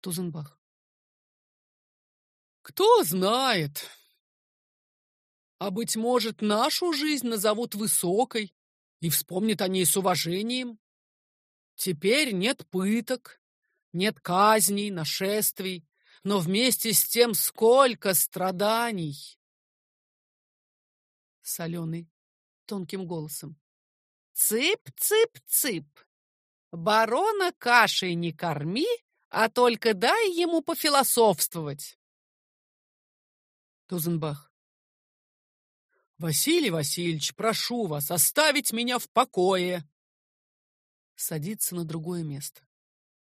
Тузенбах. Кто знает. А быть может, нашу жизнь назовут высокой и вспомнят о ней с уважением. Теперь нет пыток, нет казней, нашествий, но вместе с тем сколько страданий. Соленый тонким голосом. Цып-цып-цып. Барона кашей не корми, а только дай ему пофилософствовать. Тузенбах. Василий Васильевич, прошу вас оставить меня в покое. Садится на другое место.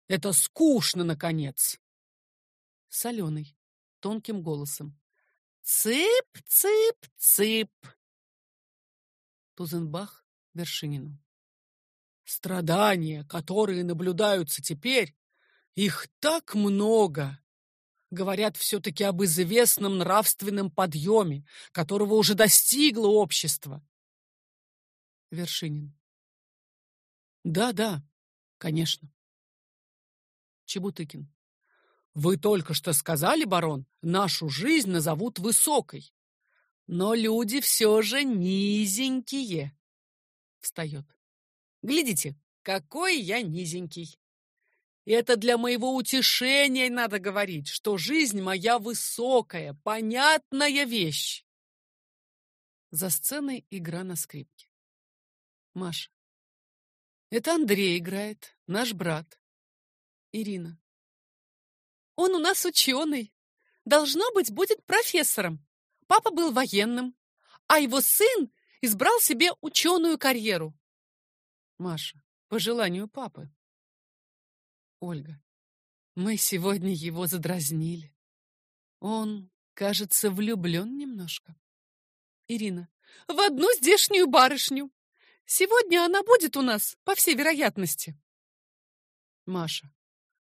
Это скучно, наконец. Соленый тонким голосом. Цып-цып-цып. Тузенбах Вершинину. Страдания, которые наблюдаются теперь, их так много. Говорят все-таки об известном нравственном подъеме, которого уже достигло общество. Вершинин. Да, да, конечно. Чебутыкин. Вы только что сказали, барон, нашу жизнь назовут высокой. Но люди все же низенькие. Встает. Глядите, какой я низенький. Это для моего утешения надо говорить, что жизнь моя высокая, понятная вещь. За сценой игра на скрипке. Маша. Это Андрей играет, наш брат. Ирина. Он у нас ученый. Должно быть, будет профессором. Папа был военным, а его сын избрал себе ученую карьеру. Маша. По желанию папы. Ольга. Мы сегодня его задразнили. Он, кажется, влюблен немножко. Ирина. В одну здешнюю барышню. Сегодня она будет у нас, по всей вероятности. Маша.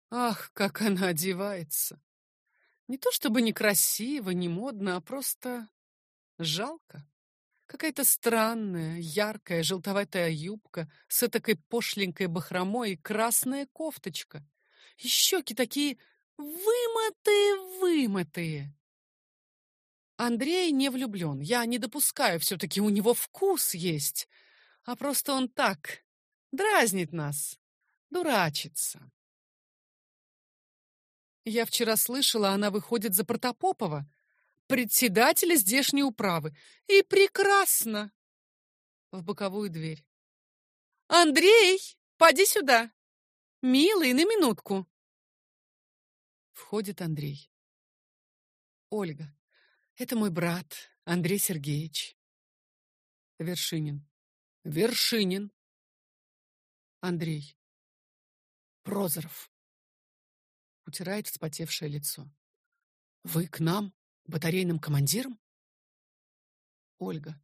Ах, как она одевается. Не то чтобы некрасиво, не модно, а просто жалко. Какая-то странная, яркая, желтоватая юбка с этакой пошленькой бахромой и красная кофточка. И щеки такие вымытые-вымытые. Андрей не влюблен. Я не допускаю, все-таки у него вкус есть. А просто он так дразнит нас, дурачится. Я вчера слышала, она выходит за Протопопова председателя здешней управы. И прекрасно. В боковую дверь. Андрей, поди сюда. Милый, на минутку. Входит Андрей. Ольга. Это мой брат, Андрей Сергеевич. Вершинин. Вершинин. Андрей. Прозоров. Утирает вспотевшее лицо. Вы к нам? Батарейным командиром? Ольга.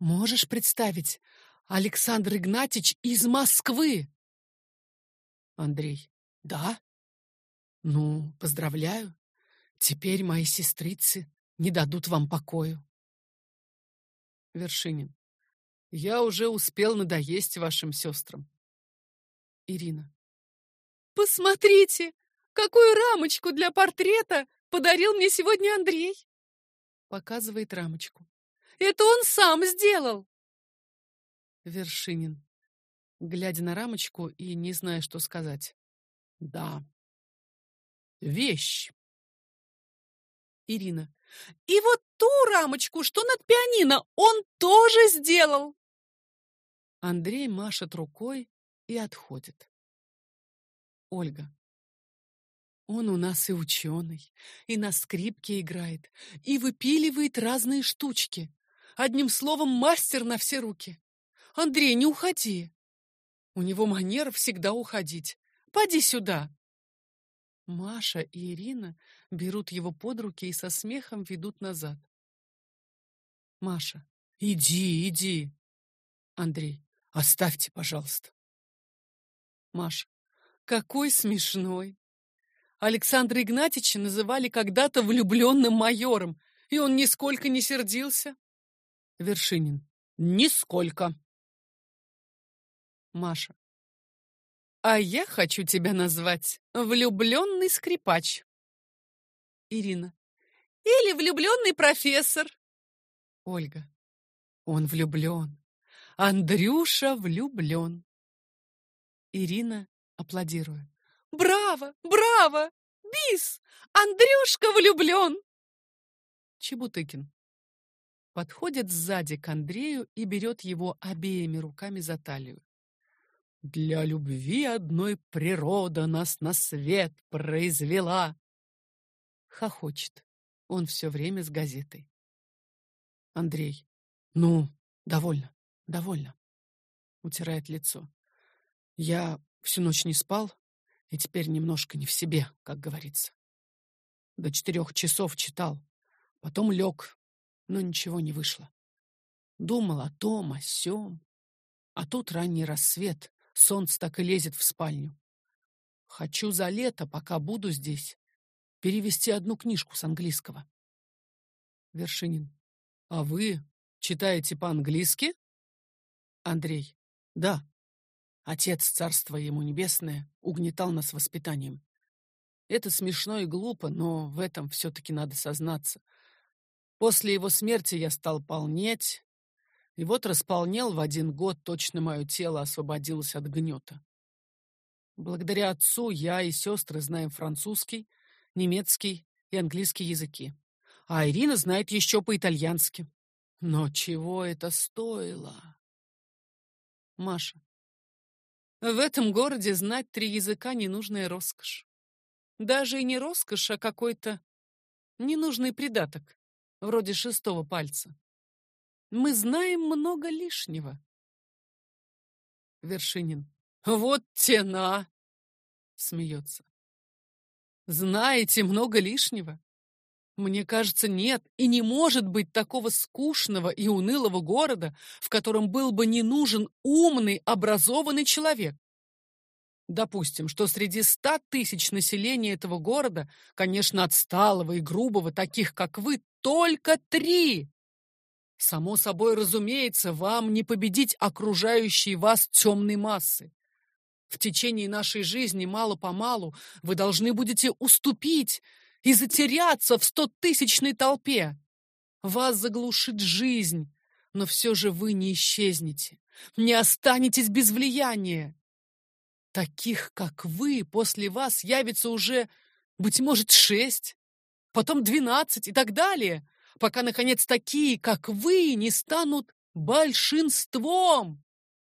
Можешь представить, Александр Игнатьич из Москвы? Андрей. Да? Ну, поздравляю. Теперь мои сестрицы не дадут вам покою. Вершинин. Я уже успел надоесть вашим сестрам. Ирина. Посмотрите, какую рамочку для портрета подарил мне сегодня Андрей. Показывает рамочку. Это он сам сделал. Вершинин, глядя на рамочку и не зная, что сказать. Да. Вещь. Ирина. И вот ту рамочку, что над пианино, он тоже сделал. Андрей машет рукой и отходит. Ольга. Он у нас и ученый, и на скрипке играет, и выпиливает разные штучки. Одним словом, мастер на все руки. Андрей, не уходи. У него манера всегда уходить. Поди сюда. Маша и Ирина берут его под руки и со смехом ведут назад. Маша. Иди, иди. Андрей. Оставьте, пожалуйста. Маша. Какой смешной. Александра Игнатьевича называли когда-то влюбленным майором, и он нисколько не сердился. Вершинин. Нисколько. Маша. А я хочу тебя назвать влюбленный скрипач. Ирина. Или влюбленный профессор. Ольга. Он влюблен. Андрюша влюблен. Ирина, аплодируя. Браво! Браво! Бис! Андрюшка влюблен! Чебутыкин. Подходит сзади к Андрею и берет его обеими руками за талию. Для любви одной природа нас на свет произвела. Хохочет. Он все время с газетой. Андрей. Ну, довольно, довольно. Утирает лицо. Я всю ночь не спал, и теперь немножко не в себе, как говорится. До четырех часов читал, потом лег, но ничего не вышло. Думал о том, о сём. А тут ранний рассвет, Солнце так и лезет в спальню. Хочу за лето, пока буду здесь, перевести одну книжку с английского. Вершинин. А вы читаете по-английски? Андрей. Да. Отец, царство ему небесное, угнетал нас воспитанием. Это смешно и глупо, но в этом все-таки надо сознаться. После его смерти я стал полнеть, и вот располнел в один год точно мое тело освободилось от гнета. Благодаря отцу я и сестры знаем французский, немецкий и английский языки. А Ирина знает еще по-итальянски. Но чего это стоило? Маша. В этом городе знать три языка ненужная роскошь. Даже и не роскошь, а какой-то ненужный придаток, вроде шестого пальца. Мы знаем много лишнего. Вершинин. Вот тена! Смеется. Знаете много лишнего? Мне кажется, нет и не может быть такого скучного и унылого города, в котором был бы не нужен умный, образованный человек. Допустим, что среди ста тысяч населения этого города, конечно, отсталого и грубого, таких как вы, только три. Само собой разумеется, вам не победить окружающие вас темной массы. В течение нашей жизни мало-помалу вы должны будете уступить и затеряться в стотысячной толпе. Вас заглушит жизнь, но все же вы не исчезнете, не останетесь без влияния. Таких, как вы, после вас явится уже, быть может, шесть, потом двенадцать и так далее — пока, наконец, такие, как вы, не станут большинством.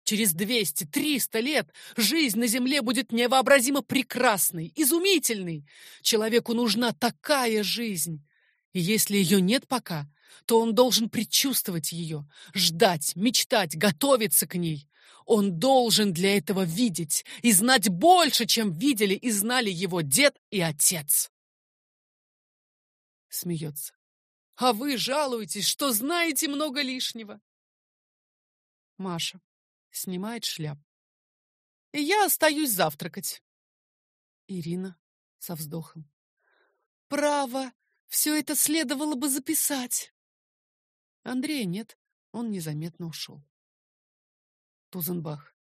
Через двести, триста лет жизнь на Земле будет невообразимо прекрасной, изумительной. Человеку нужна такая жизнь. И если ее нет пока, то он должен предчувствовать ее, ждать, мечтать, готовиться к ней. Он должен для этого видеть и знать больше, чем видели и знали его дед и отец. Смеется. А вы жалуетесь, что знаете много лишнего. Маша снимает шляпу. И я остаюсь завтракать. Ирина со вздохом. Право, все это следовало бы записать. Андрея нет, он незаметно ушел. Тузенбах.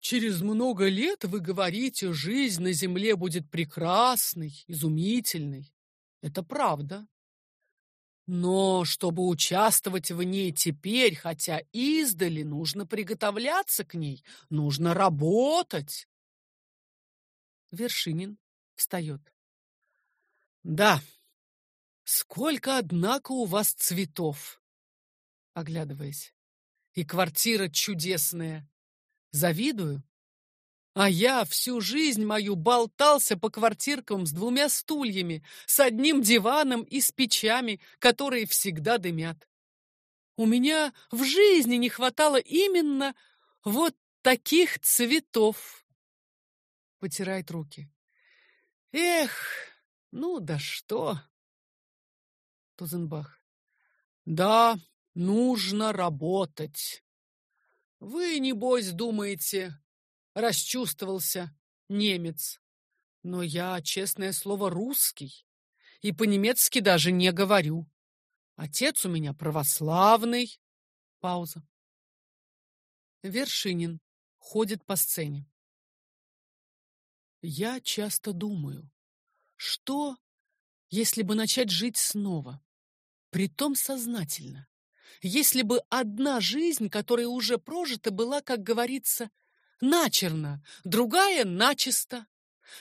Через много лет вы говорите, жизнь на земле будет прекрасной, изумительной. Это правда. Но чтобы участвовать в ней теперь, хотя издали, нужно приготовляться к ней, нужно работать. Вершинин встает. Да, сколько, однако, у вас цветов, оглядываясь. И квартира чудесная. Завидую. А я всю жизнь мою болтался по квартиркам с двумя стульями, с одним диваном и с печами, которые всегда дымят. У меня в жизни не хватало именно вот таких цветов. Потирает руки. Эх, ну да что? Тузенбах. Да, нужно работать. Вы, небось, думаете, расчувствовался немец. Но я, честное слово, русский, и по-немецки даже не говорю. Отец у меня православный. Пауза. Вершинин ходит по сцене. Я часто думаю, что, если бы начать жить снова, притом сознательно, если бы одна жизнь, которая уже прожита, была, как говорится, начерно, другая начисто,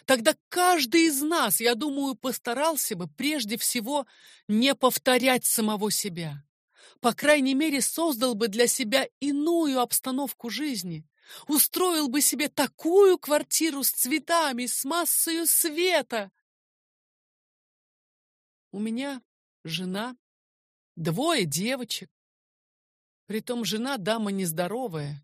тогда каждый из нас, я думаю, постарался бы прежде всего не повторять самого себя. По крайней мере, создал бы для себя иную обстановку жизни, устроил бы себе такую квартиру с цветами, с массою света. У меня жена, двое девочек. Притом жена дама нездоровая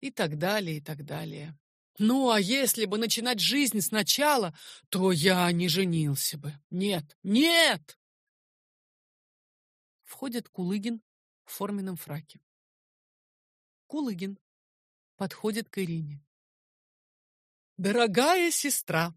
и так далее, и так далее. Ну, а если бы начинать жизнь сначала, то я не женился бы. Нет, нет! Входит Кулыгин в форменном фраке. Кулыгин подходит к Ирине. «Дорогая сестра,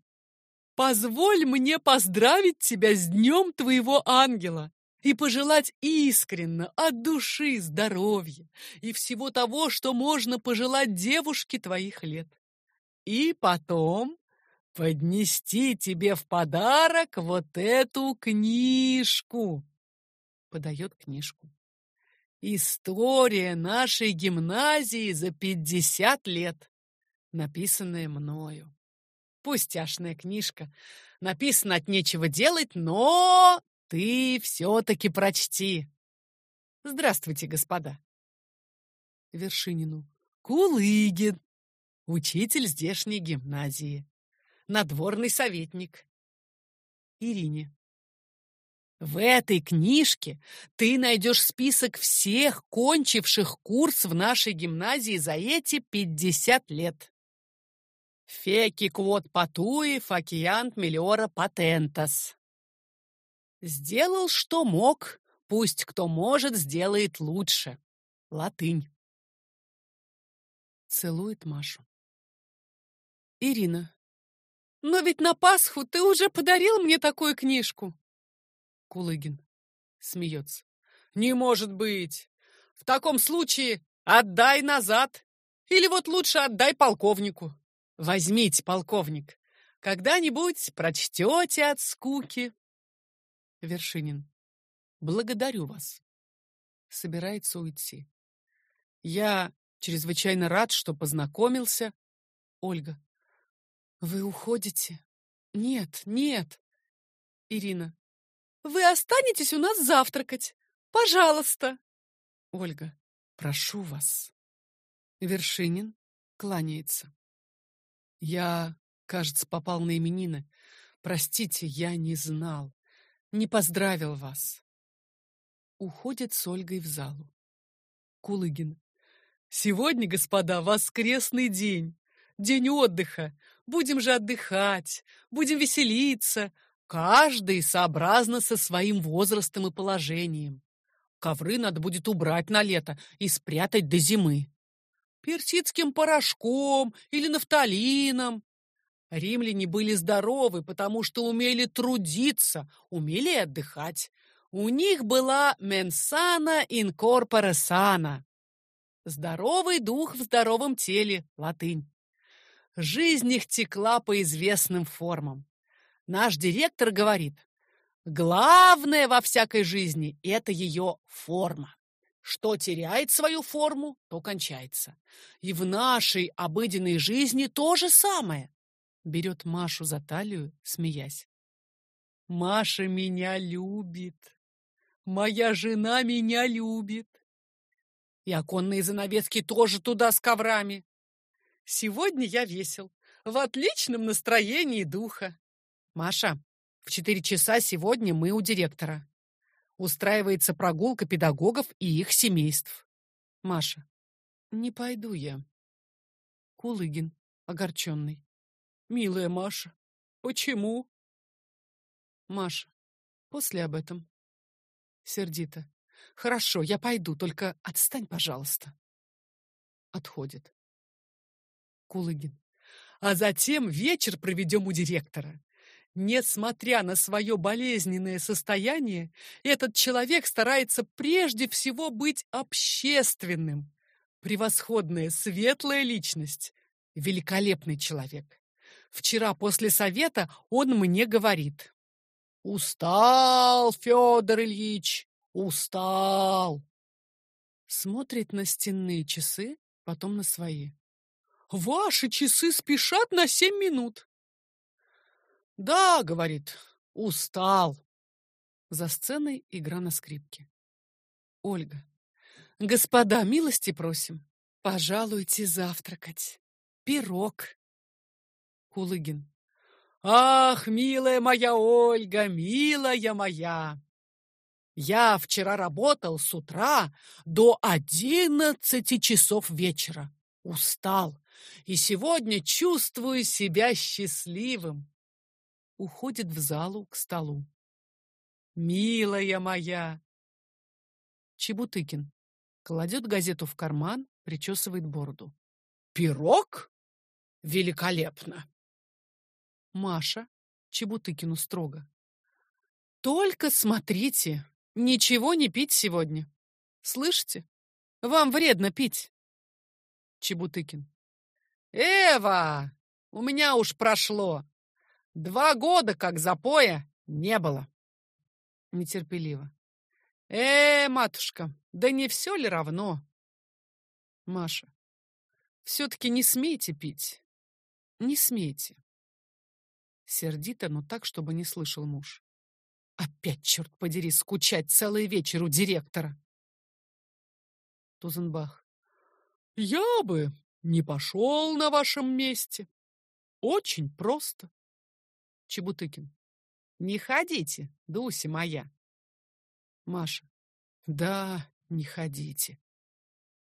позволь мне поздравить тебя с днем твоего ангела и пожелать искренно, от души здоровья и всего того, что можно пожелать девушке твоих лет. И потом поднести тебе в подарок вот эту книжку. Подает книжку. История нашей гимназии за пятьдесят лет, написанная мною. Пустяшная книжка. Написано от нечего делать, но ты все-таки прочти. Здравствуйте, господа. Вершинину. Кулыгин. Учитель здешней гимназии. Надворный советник. Ирине. В этой книжке ты найдешь список всех кончивших курс в нашей гимназии за эти 50 лет. Феки квот патуи факиант миллиора патентас. Сделал, что мог, пусть кто может, сделает лучше. Латынь. Целует Машу. Ирина. Но ведь на Пасху ты уже подарил мне такую книжку. Кулыгин смеется. Не может быть. В таком случае отдай назад. Или вот лучше отдай полковнику. Возьмите, полковник. Когда-нибудь прочтете от скуки. Вершинин. Благодарю вас. Собирается уйти. Я чрезвычайно рад, что познакомился. Ольга. Вы уходите? Нет, нет. Ирина. Вы останетесь у нас завтракать. Пожалуйста. Ольга, прошу вас. Вершинин кланяется. Я, кажется, попал на именины. Простите, я не знал. Не поздравил вас. Уходит с Ольгой в залу. Кулыгин. Сегодня, господа, воскресный день. День отдыха. Будем же отдыхать, будем веселиться, Каждый сообразно со своим возрастом и положением. Ковры надо будет убрать на лето и спрятать до зимы. Персидским порошком или нафталином. Римляне были здоровы, потому что умели трудиться, умели отдыхать. У них была менсана инкорпоре сана. Здоровый дух в здоровом теле, латынь. Жизнь их текла по известным формам. Наш директор говорит, главное во всякой жизни – это ее форма. Что теряет свою форму, то кончается. И в нашей обыденной жизни то же самое. Берет Машу за талию, смеясь. Маша меня любит. Моя жена меня любит. И оконные занавески тоже туда с коврами. Сегодня я весел, в отличном настроении духа. Маша, в четыре часа сегодня мы у директора. Устраивается прогулка педагогов и их семейств. Маша. Не пойду я. Кулыгин, огорченный. Милая Маша, почему? Маша. После об этом. Сердито. Хорошо, я пойду, только отстань, пожалуйста. Отходит. Кулыгин. А затем вечер проведем у директора. Несмотря на свое болезненное состояние, этот человек старается прежде всего быть общественным. Превосходная светлая личность, великолепный человек. Вчера после совета он мне говорит. «Устал, Федор Ильич, устал!» Смотрит на стенные часы, потом на свои. «Ваши часы спешат на семь минут!» «Да, — говорит, — устал!» За сценой игра на скрипке. Ольга. «Господа, милости просим. Пожалуйте завтракать. Пирог». Кулыгин. «Ах, милая моя Ольга, милая моя! Я вчера работал с утра до одиннадцати часов вечера. Устал. И сегодня чувствую себя счастливым. Уходит в залу к столу. Милая моя! Чебутыкин. Кладет газету в карман, причесывает бороду. Пирог? Великолепно! Маша Чебутыкину строго. Только смотрите, ничего не пить сегодня. Слышите? Вам вредно пить. Чебутыкин. Эва, у меня уж прошло. Два года как запоя не было. Нетерпеливо. Э, матушка, да не все ли равно? Маша. Все-таки не смейте пить. Не смейте. Сердито, но так, чтобы не слышал муж. Опять, черт подери, скучать целый вечер у директора. Тузенбах. Я бы не пошел на вашем месте. Очень просто. Чебутыкин. Не ходите, Дуся моя. Маша. Да, не ходите.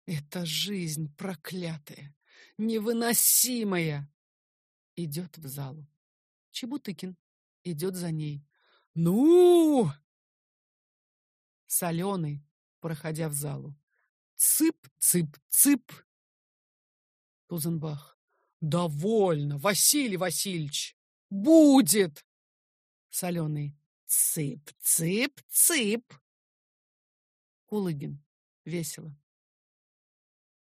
Это жизнь проклятая, невыносимая. Идет в залу. Чебутыкин идет за ней. «Ну!» Соленый, проходя в залу. «Цып-цып-цып!» Тузенбах. «Довольно, Василий Васильевич! Будет!» Соленый. «Цып-цып-цып!» Кулыгин. Весело.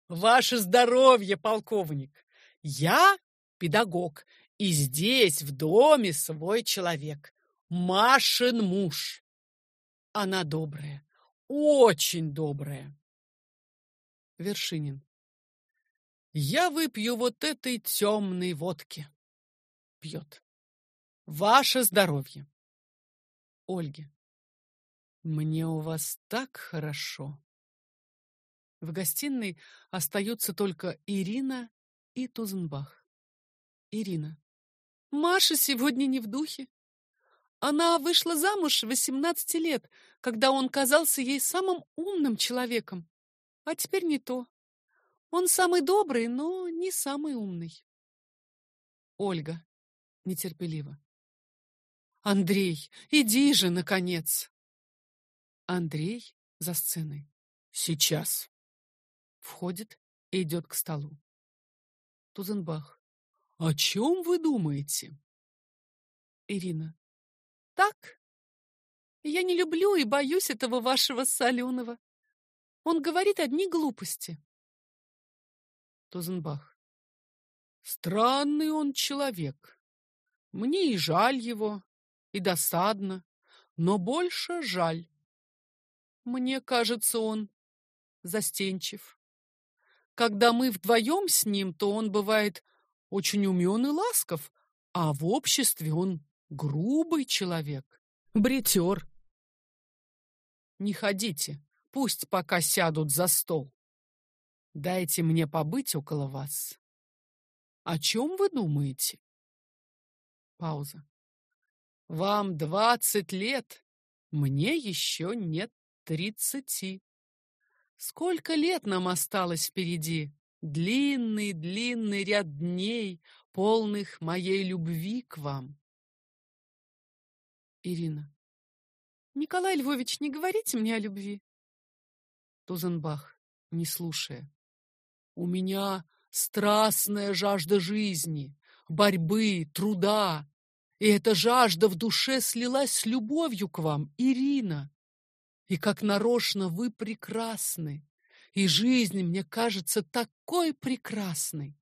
«Ваше здоровье, полковник! Я педагог и здесь, в доме, свой человек. Машин муж. Она добрая, очень добрая. Вершинин. Я выпью вот этой темной водки. Пьет. Ваше здоровье. Ольге. Мне у вас так хорошо. В гостиной остаются только Ирина и Тузенбах. Ирина. Маша сегодня не в духе. Она вышла замуж в 18 лет, когда он казался ей самым умным человеком. А теперь не то. Он самый добрый, но не самый умный. Ольга нетерпеливо. Андрей, иди же, наконец. Андрей за сценой. Сейчас. Входит и идет к столу. Тузенбах. О чем вы думаете? Ирина. Так. Я не люблю и боюсь этого вашего соленого. Он говорит одни глупости. Тузенбах. Странный он человек. Мне и жаль его, и досадно, но больше жаль. Мне кажется, он застенчив. Когда мы вдвоем с ним, то он бывает очень умен и ласков, а в обществе он грубый человек, бретер. Не ходите, пусть пока сядут за стол. Дайте мне побыть около вас. О чем вы думаете? Пауза. Вам двадцать лет, мне еще нет тридцати. Сколько лет нам осталось впереди? Длинный-длинный ряд дней, полных моей любви к вам. Ирина. Николай Львович, не говорите мне о любви. Тузенбах, не слушая. У меня страстная жажда жизни, борьбы, труда. И эта жажда в душе слилась с любовью к вам, Ирина. И как нарочно вы прекрасны и жизнь мне кажется такой прекрасной.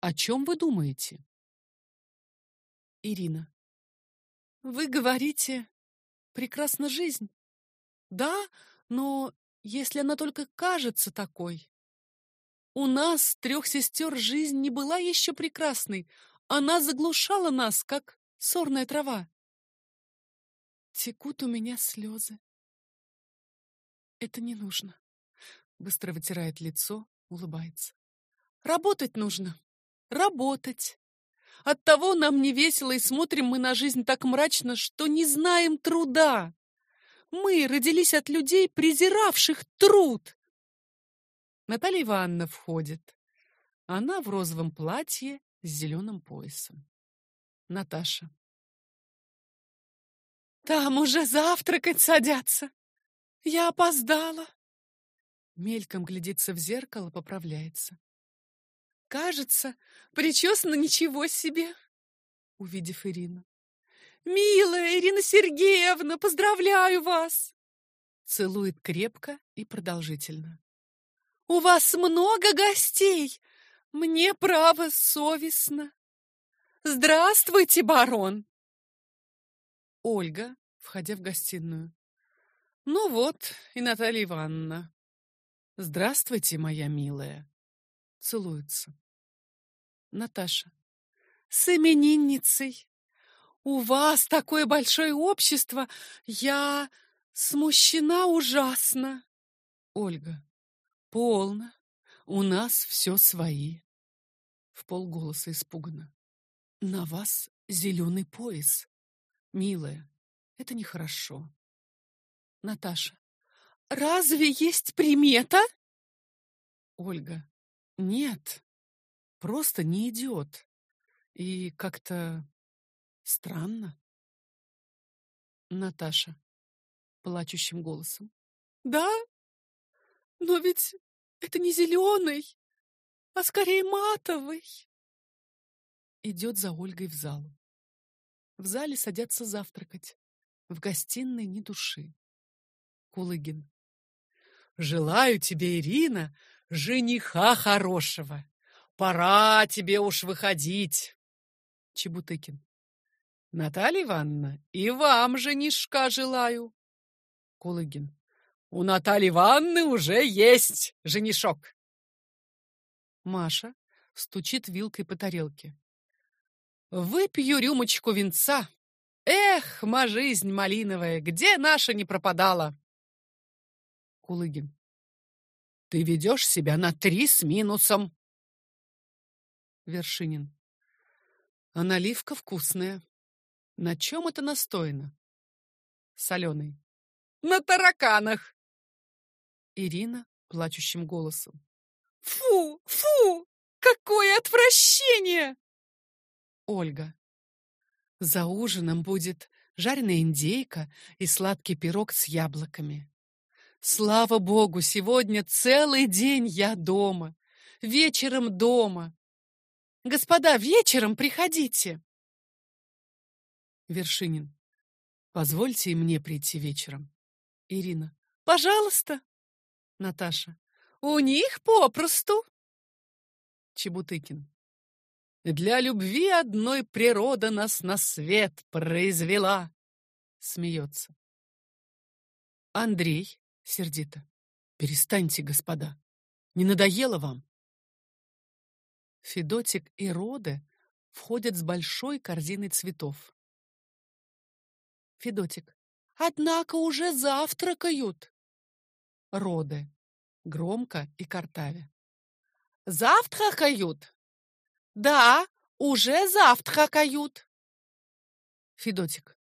О чем вы думаете? Ирина. Вы говорите, прекрасна жизнь. Да, но если она только кажется такой. У нас, трех сестер, жизнь не была еще прекрасной. Она заглушала нас, как сорная трава. Текут у меня слезы. Это не нужно. Быстро вытирает лицо, улыбается. Работать нужно. Работать. Оттого нам не весело и смотрим мы на жизнь так мрачно, что не знаем труда. Мы родились от людей, презиравших труд. Наталья Ивановна входит. Она в розовом платье с зеленым поясом. Наташа. Там уже завтракать садятся. Я опоздала. Мельком глядится в зеркало, поправляется. Кажется, причесана ничего себе. Увидев Ирину. Милая Ирина Сергеевна, поздравляю вас. Целует крепко и продолжительно. У вас много гостей. Мне право совестно. Здравствуйте, барон. Ольга, входя в гостиную. Ну вот, и Наталья Ивановна. Здравствуйте, моя милая. Целуются. Наташа. С именинницей. У вас такое большое общество. Я смущена ужасно. Ольга. Полно. У нас все свои. В полголоса испуганно. На вас зеленый пояс. Милая, это нехорошо. Наташа. Разве есть примета? Ольга. Нет. Просто не идет. И как-то странно. Наташа. Плачущим голосом. Да? Но ведь это не зеленый, а скорее матовый. Идет за Ольгой в зал. В зале садятся завтракать. В гостиной ни души. Кулыгин. Желаю тебе, Ирина, жениха хорошего. Пора тебе уж выходить. Чебутыкин. Наталья Ивановна, и вам женишка желаю. Кулыгин. У Натальи Ивановны уже есть женишок. Маша стучит вилкой по тарелке. Выпью рюмочку винца. Эх, ма жизнь малиновая, где наша не пропадала? Кулыгин. Ты ведешь себя на три с минусом. Вершинин. А наливка вкусная. На чем это настояно? Соленый. На тараканах. Ирина плачущим голосом. Фу, фу, какое отвращение! Ольга. За ужином будет жареная индейка и сладкий пирог с яблоками. Слава богу, сегодня целый день я дома. Вечером дома. Господа, вечером приходите. Вершинин. Позвольте и мне прийти вечером. Ирина. Пожалуйста. Наташа. У них попросту. Чебутыкин. Для любви одной природа нас на свет произвела. Смеется. Андрей сердито. Перестаньте, господа. Не надоело вам? Федотик и Роде входят с большой корзиной цветов. Федотик. Однако уже завтракают. Роде. Громко и картавя. Завтракают? Да, уже завтракают. Федотик.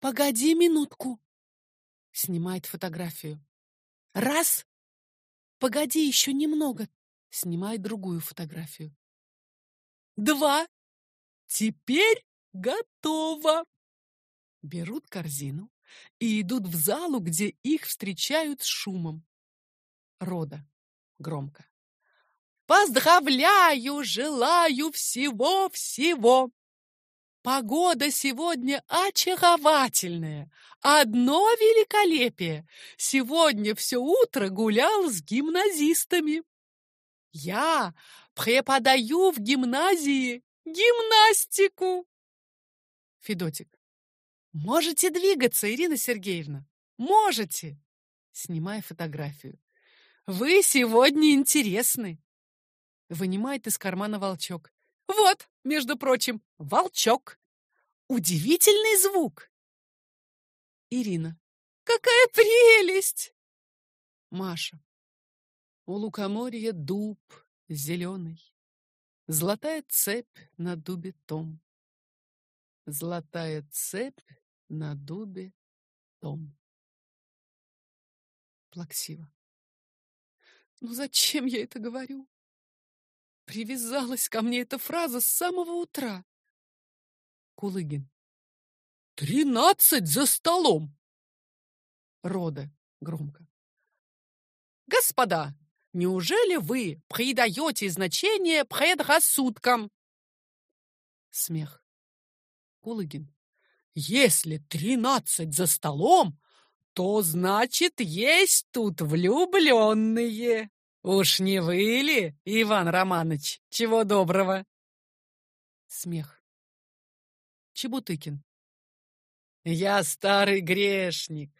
Погоди минутку. Снимает фотографию. Раз. Погоди еще немного. Снимает другую фотографию. Два. Теперь готово. Берут корзину и идут в залу, где их встречают с шумом. Рода. Громко. Поздравляю, желаю всего-всего. Погода сегодня очаровательная. Одно великолепие. Сегодня все утро гулял с гимназистами. Я преподаю в гимназии гимнастику. Федотик. Можете двигаться, Ирина Сергеевна. Можете. Снимая фотографию. Вы сегодня интересны. Вынимает из кармана волчок. Вот, между прочим, волчок. Удивительный звук. Ирина. Какая прелесть! Маша. У лукоморья дуб зеленый, Золотая цепь на дубе том. Золотая цепь на дубе том. Плаксиво. Ну зачем я это говорю? Привязалась ко мне эта фраза с самого утра. Кулыгин. Тринадцать за столом. Рода громко. Господа, неужели вы придаете значение предрассудкам? Смех. Кулыгин. Если тринадцать за столом, то значит есть тут влюбленные. Уж не вы ли, Иван Романович? Чего доброго? Смех. Чебутыкин. Я старый грешник.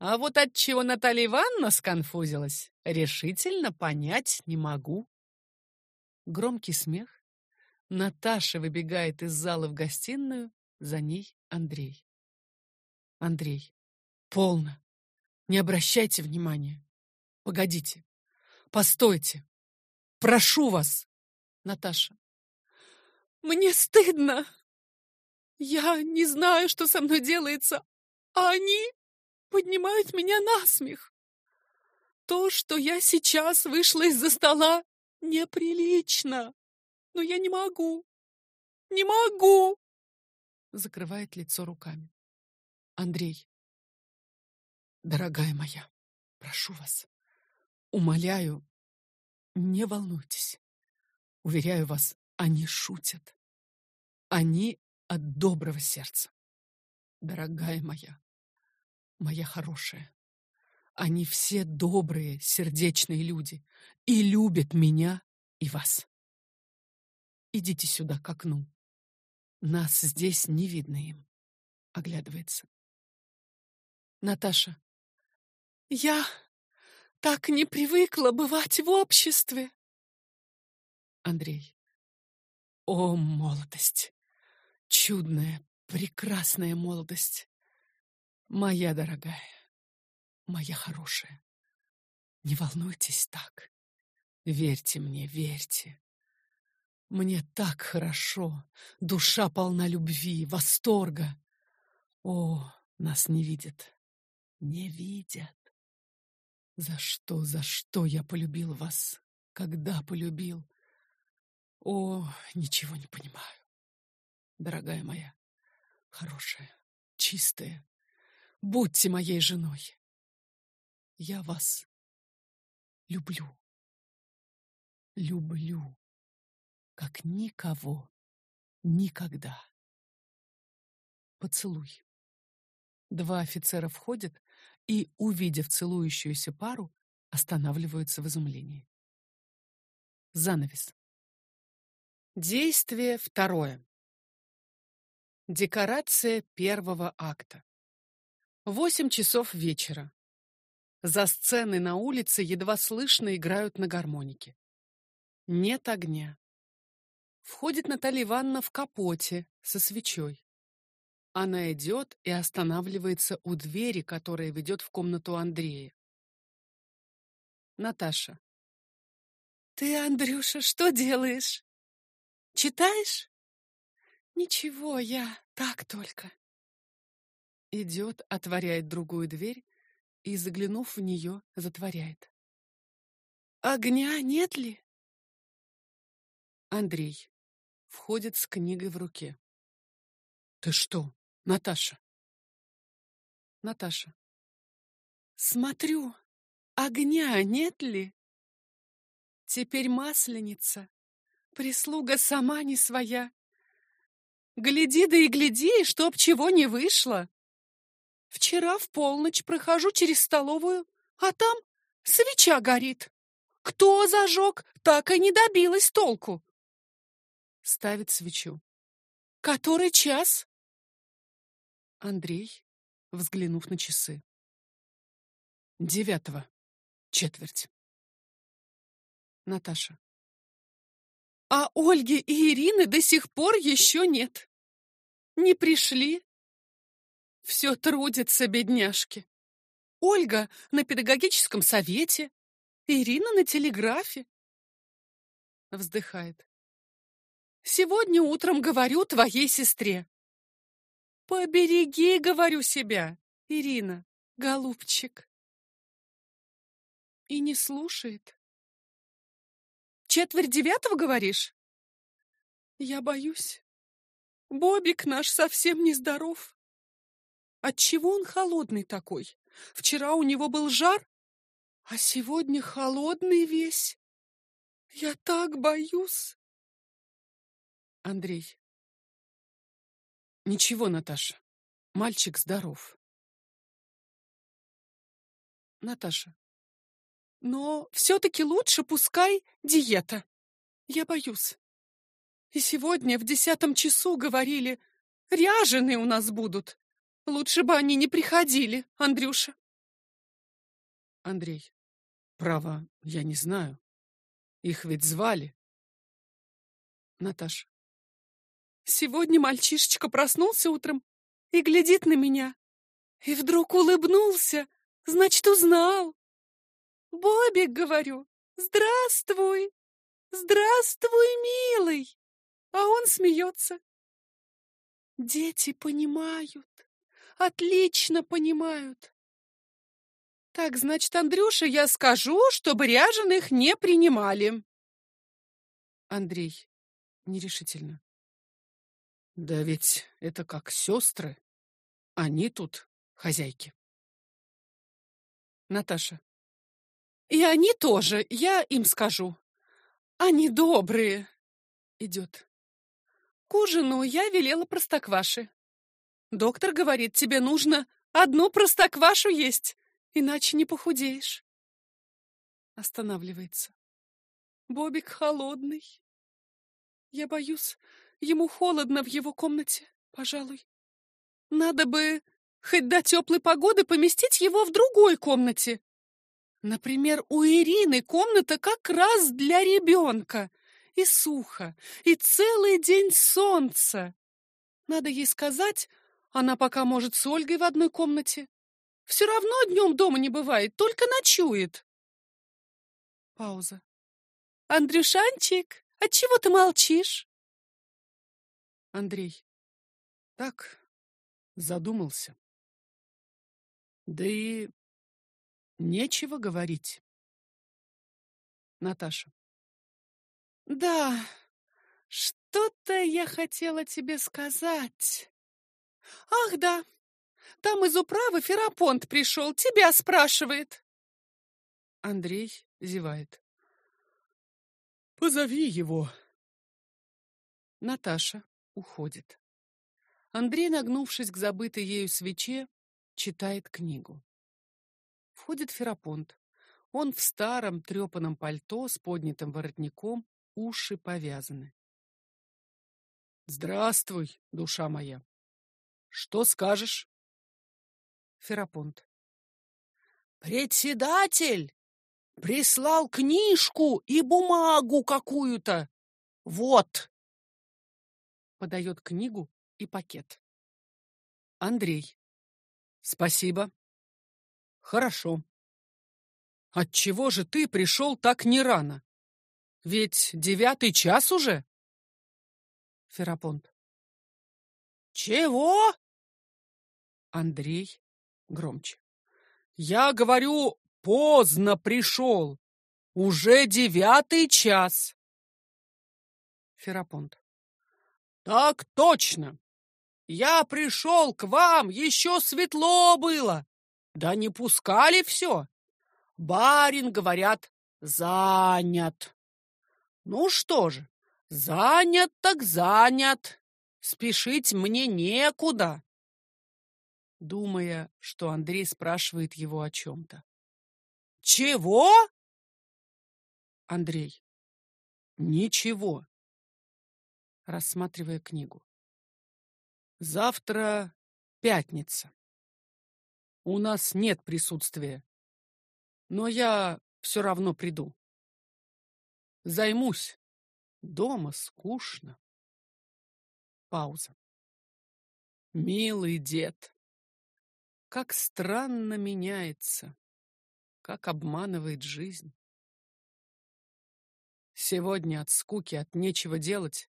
А вот от чего Наталья Ивановна сконфузилась, решительно понять не могу. Громкий смех. Наташа выбегает из зала в гостиную, за ней Андрей. Андрей. Полно. Не обращайте внимания. Погодите. Постойте. Прошу вас. Наташа. Мне стыдно. Я не знаю, что со мной делается, а они поднимают меня на смех. То, что я сейчас вышла из-за стола, неприлично. Но я не могу. Не могу. Закрывает лицо руками. Андрей. Дорогая моя, прошу вас, умоляю, не волнуйтесь. Уверяю вас, они шутят. Они от доброго сердца. Дорогая моя, моя хорошая, они все добрые, сердечные люди и любят меня и вас. Идите сюда к окну. Нас здесь не видно им. Оглядывается. Наташа. Я так не привыкла бывать в обществе. Андрей. О, молодость! Чудная, прекрасная молодость! Моя дорогая, моя хорошая, не волнуйтесь так. Верьте мне, верьте. Мне так хорошо, душа полна любви, восторга. О, нас не видят, не видят. За что, за что я полюбил вас? Когда полюбил? О, ничего не понимаю. Дорогая моя, хорошая, чистая, будьте моей женой. Я вас люблю. Люблю, как никого, никогда. Поцелуй. Два офицера входят и, увидев целующуюся пару, останавливаются в изумлении. Занавес. Действие второе. Декорация первого акта. Восемь часов вечера. За сценой на улице едва слышно играют на гармонике. Нет огня. Входит Наталья Ивановна в капоте со свечой. Она идет и останавливается у двери, которая ведет в комнату Андрея. Наташа. Ты, Андрюша, что делаешь? Читаешь? Ничего, я так только. Идет, отворяет другую дверь и, заглянув в нее, затворяет. Огня нет ли? Андрей входит с книгой в руке. Ты что, Наташа? Наташа. Смотрю, огня нет ли? Теперь масленица, Прислуга сама не своя. Гляди да и гляди, чтоб чего не вышло. Вчера в полночь прохожу через столовую, а там свеча горит. Кто зажег, так и не добилась толку. Ставит свечу. Который час? Андрей, взглянув на часы. Девятого. Четверть. Наташа. А Ольги и Ирины до сих пор еще нет. Не пришли. Все трудятся, бедняжки. Ольга на педагогическом совете, Ирина на телеграфе. Вздыхает. Сегодня утром говорю твоей сестре. Побереги, говорю себя, Ирина, голубчик. И не слушает. Четверть девятого, говоришь? Я боюсь. Бобик наш совсем нездоров. Отчего он холодный такой? Вчера у него был жар, а сегодня холодный весь. Я так боюсь. Андрей. Ничего, Наташа. Мальчик здоров. Наташа. Но все-таки лучше пускай диета. Я боюсь. И сегодня в десятом часу говорили, ряженые у нас будут. Лучше бы они не приходили, Андрюша. Андрей. Право, я не знаю. Их ведь звали. Наташа. Сегодня мальчишечка проснулся утром и глядит на меня. И вдруг улыбнулся, значит, узнал. Бобик, говорю, здравствуй, здравствуй, милый. А он смеется. Дети понимают, отлично понимают. Так, значит, Андрюша, я скажу, чтобы ряженых не принимали. Андрей нерешительно. Да ведь это как сестры. Они тут хозяйки. Наташа. И они тоже, я им скажу. Они добрые. Идет. К ужину я велела простокваши. Доктор говорит, тебе нужно одну простоквашу есть, иначе не похудеешь. Останавливается. Бобик холодный. Я боюсь, ему холодно в его комнате, пожалуй. Надо бы хоть до теплой погоды поместить его в другой комнате. Например, у Ирины комната как раз для ребенка. И сухо, и целый день солнца. Надо ей сказать, она пока может с Ольгой в одной комнате. Все равно днем дома не бывает, только ночует. Пауза. Андрюшанчик, отчего ты молчишь? Андрей. Так, задумался. Да и нечего говорить. Наташа. Да, что-то я хотела тебе сказать. Ах, да, там из управы Ферапонт пришел, тебя спрашивает. Андрей зевает. Позови его. Наташа уходит. Андрей, нагнувшись к забытой ею свече, читает книгу. Входит Ферапонт. Он в старом трепаном пальто с поднятым воротником, уши повязаны. Здравствуй, душа моя. Что скажешь? Ферапонт. Председатель прислал книжку и бумагу какую-то. Вот. Подает книгу и пакет. Андрей. Спасибо. Хорошо. Отчего же ты пришел так не рано? Ведь девятый час уже? Ферапонт. Чего? Андрей громче. Я говорю, поздно пришел. Уже девятый час. Ферапонт. Так точно. Я пришел к вам, еще светло было. Да не пускали все. Барин, говорят, занят. Ну что же, занят так занят. Спешить мне некуда. Думая, что Андрей спрашивает его о чем-то. Чего? Андрей. Ничего. Рассматривая книгу. Завтра пятница. У нас нет присутствия. Но я все равно приду. Займусь. Дома скучно. Пауза. Милый дед, как странно меняется, как обманывает жизнь. Сегодня от скуки, от нечего делать,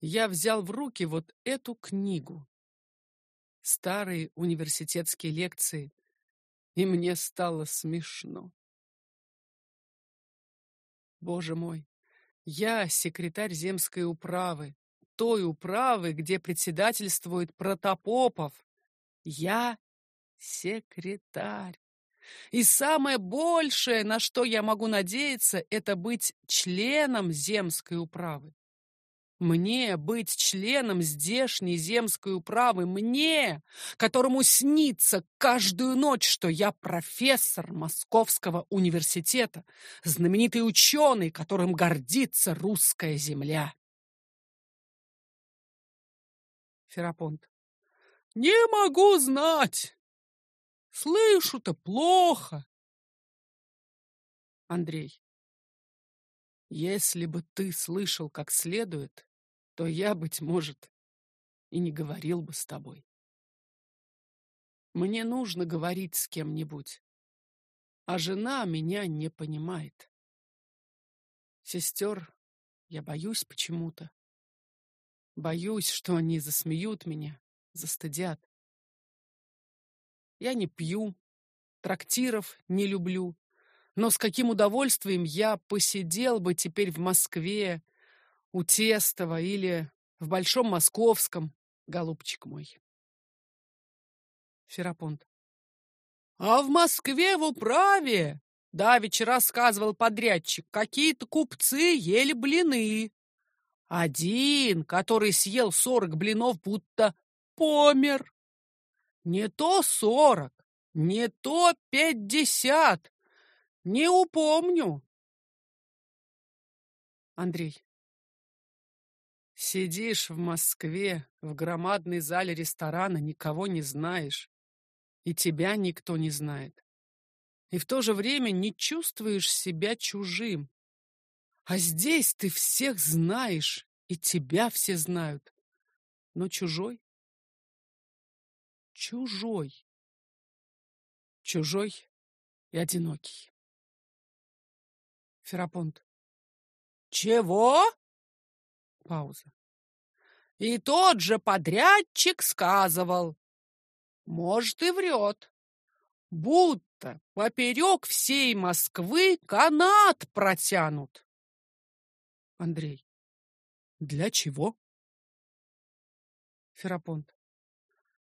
я взял в руки вот эту книгу. Старые университетские лекции, и мне стало смешно. Боже мой, я секретарь земской управы, той управы, где председательствует Протопопов. Я секретарь. И самое большее, на что я могу надеяться, это быть членом земской управы. Мне быть членом здешней земской управы, мне, которому снится каждую ночь, что я профессор Московского университета, знаменитый ученый, которым гордится русская земля. Ферапонт. Не могу знать. Слышу-то плохо. Андрей. Если бы ты слышал как следует, то я, быть может, и не говорил бы с тобой. Мне нужно говорить с кем-нибудь, а жена меня не понимает. Сестер я боюсь почему-то. Боюсь, что они засмеют меня, застыдят. Я не пью, трактиров не люблю, но с каким удовольствием я посидел бы теперь в Москве, у Тестова или в Большом Московском, голубчик мой. Ферапонт. А в Москве в управе, давеча рассказывал подрядчик, какие-то купцы ели блины. Один, который съел сорок блинов, будто помер. Не то сорок, не то пятьдесят. Не упомню. Андрей. Сидишь в Москве, в громадной зале ресторана, никого не знаешь. И тебя никто не знает. И в то же время не чувствуешь себя чужим. А здесь ты всех знаешь, и тебя все знают. Но чужой? Чужой. Чужой и одинокий. Ферапонт. Чего? Пауза. И тот же подрядчик сказывал. Может, и врет. Будто поперек всей Москвы канат протянут. Андрей. Для чего? Ферапонт.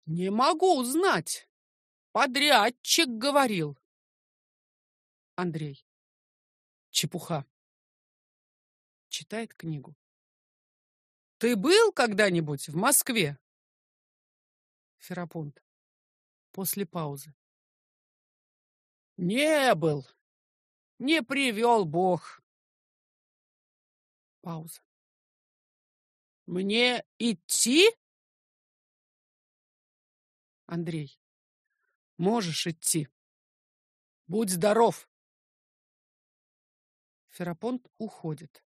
Не могу узнать. Подрядчик говорил. Андрей. Чепуха. Читает книгу. Ты был когда-нибудь в Москве? Ферапонт. После паузы. Не был. Не привел Бог. Пауза. Мне идти? Андрей. Можешь идти. Будь здоров. Ферапонт уходит.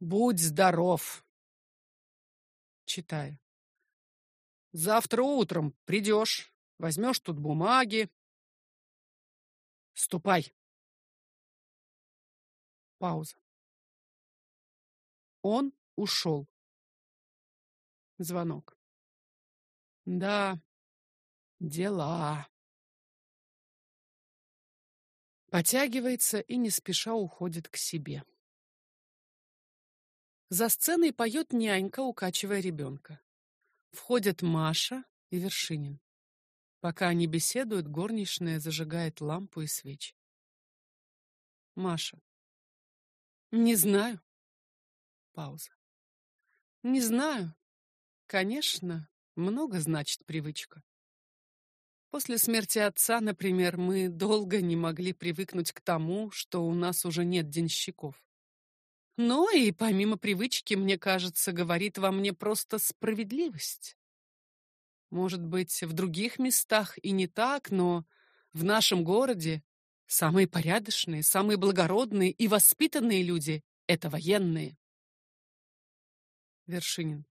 Будь здоров. Читаю. Завтра утром придешь, возьмешь тут бумаги. Ступай. Пауза. Он ушел. Звонок. Да, дела. Потягивается и не спеша уходит к себе. За сценой поет нянька, укачивая ребенка. Входят Маша и Вершинин. Пока они беседуют, горничная зажигает лампу и свечи. Маша. Не знаю. Пауза. Не знаю. Конечно, много значит привычка. После смерти отца, например, мы долго не могли привыкнуть к тому, что у нас уже нет денщиков. Но и помимо привычки, мне кажется, говорит во мне просто справедливость. Может быть, в других местах и не так, но в нашем городе самые порядочные, самые благородные и воспитанные люди — это военные. Вершинин.